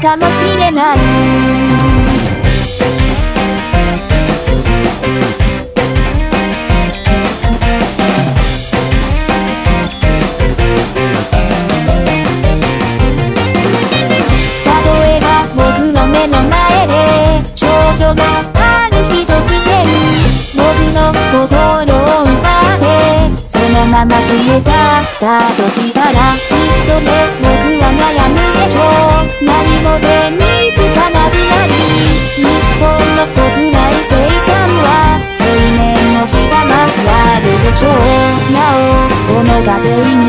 かもしれない」「たとえばののでがあるのをってそのまましたらきっとね僕は悩むでしょう。少なおお願いに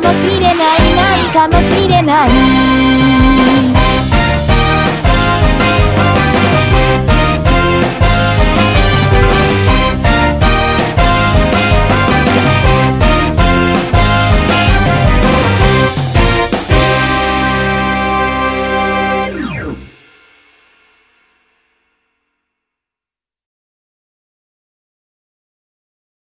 かもしれないないかもしれない